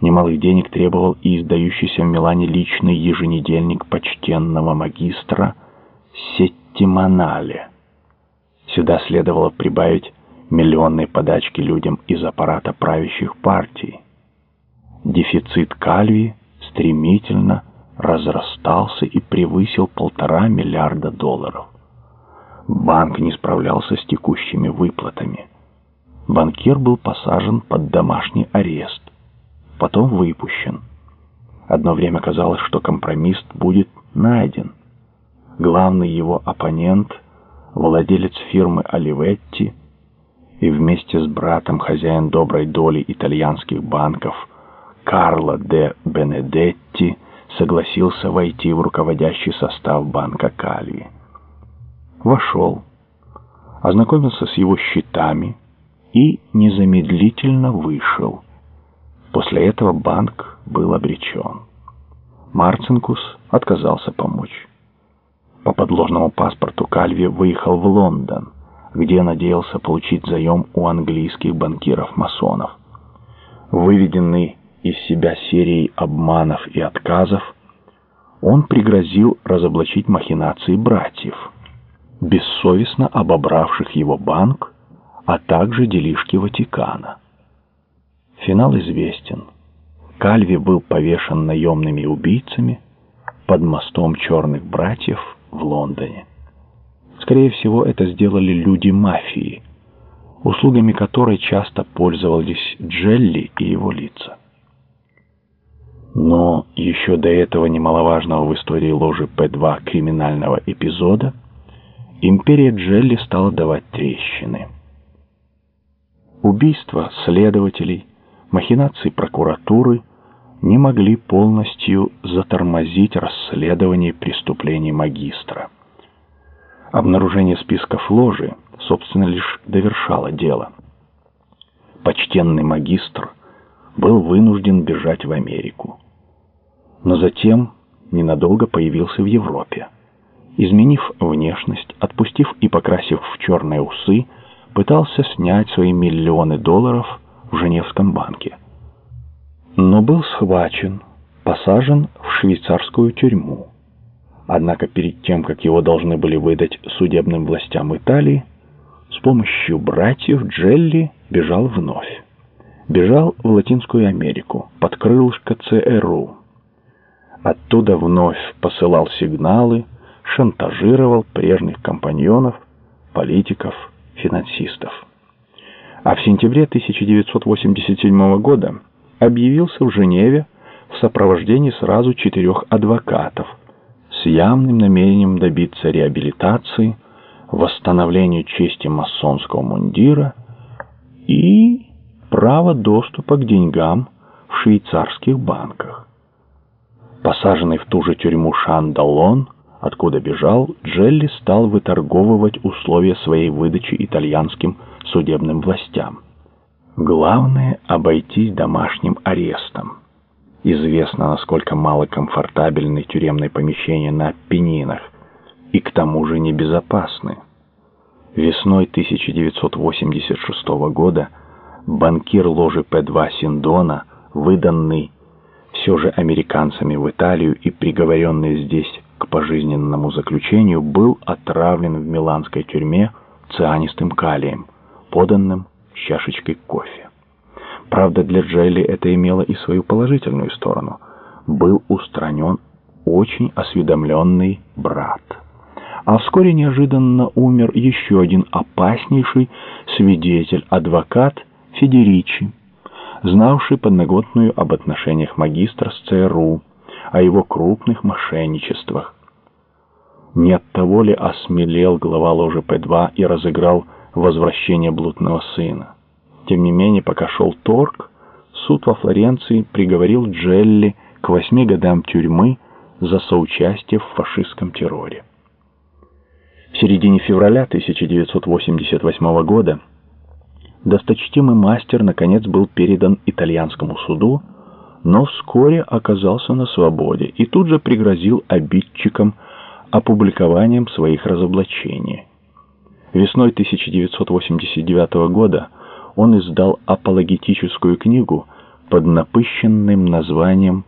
Немалых денег требовал и издающийся в Милане личный еженедельник почтенного магистра Сеттиманале. Сюда следовало прибавить миллионные подачки людям из аппарата правящих партий. Дефицит кальви стремительно разрастался и превысил полтора миллиарда долларов. Банк не справлялся с текущими выплатами. Банкир был посажен под домашний арест, потом выпущен. Одно время казалось, что компромисс будет найден. Главный его оппонент, владелец фирмы Оливетти и вместе с братом хозяин доброй доли итальянских банков Карло де Бенедетти согласился войти в руководящий состав банка Кальви. Вошел, ознакомился с его счетами и незамедлительно вышел. После этого банк был обречен. Марцинкус отказался помочь. По подложному паспорту Кальви выехал в Лондон, где надеялся получить заем у английских банкиров-масонов. Выведенный из себя серией обманов и отказов, он пригрозил разоблачить махинации братьев, бессовестно обобравших его банк, а также делишки Ватикана. Финал известен. Кальви был повешен наемными убийцами под мостом черных братьев в Лондоне. Скорее всего, это сделали люди мафии, услугами которой часто пользовались Джелли и его лица. Но еще до этого немаловажного в истории ложи П-2 криминального эпизода империя Джелли стала давать трещины. Убийства следователей, махинации прокуратуры не могли полностью затормозить расследование преступлений магистра. Обнаружение списков ложи, собственно, лишь довершало дело. Почтенный магистр был вынужден бежать в Америку но затем ненадолго появился в Европе. Изменив внешность, отпустив и покрасив в черные усы, пытался снять свои миллионы долларов в Женевском банке. Но был схвачен, посажен в швейцарскую тюрьму. Однако перед тем, как его должны были выдать судебным властям Италии, с помощью братьев Джелли бежал вновь. Бежал в Латинскую Америку, под крылышко ЦРУ. Оттуда вновь посылал сигналы, шантажировал прежних компаньонов, политиков, финансистов. А в сентябре 1987 года объявился в Женеве в сопровождении сразу четырех адвокатов с явным намерением добиться реабилитации, восстановления чести масонского мундира и права доступа к деньгам в швейцарских банках. Посаженный в ту же тюрьму Шандалон, откуда бежал, Джелли стал выторговывать условия своей выдачи итальянским судебным властям. Главное — обойтись домашним арестом. Известно, насколько малокомфортабельны тюремные помещения на Пенинах, и к тому же небезопасны. Весной 1986 года банкир ложи П-2 Синдона, выданный все же американцами в Италию и приговоренный здесь к пожизненному заключению, был отравлен в миланской тюрьме цианистым калием, поданным с чашечкой кофе. Правда, для Джелли это имело и свою положительную сторону. Был устранен очень осведомленный брат. А вскоре неожиданно умер еще один опаснейший свидетель, адвокат Федеричи знавший подноготную об отношениях магистра с ЦРУ, о его крупных мошенничествах. Не от того ли осмелел глава ложи П-2 и разыграл возвращение блудного сына? Тем не менее, пока шел торг, суд во Флоренции приговорил Джелли к восьми годам тюрьмы за соучастие в фашистском терроре. В середине февраля 1988 года досточтимый мастер наконец был передан итальянскому суду, но вскоре оказался на свободе и тут же пригрозил обидчикам опубликованием своих разоблачений. Весной 1989 года он издал апологетическую книгу под напыщенным названием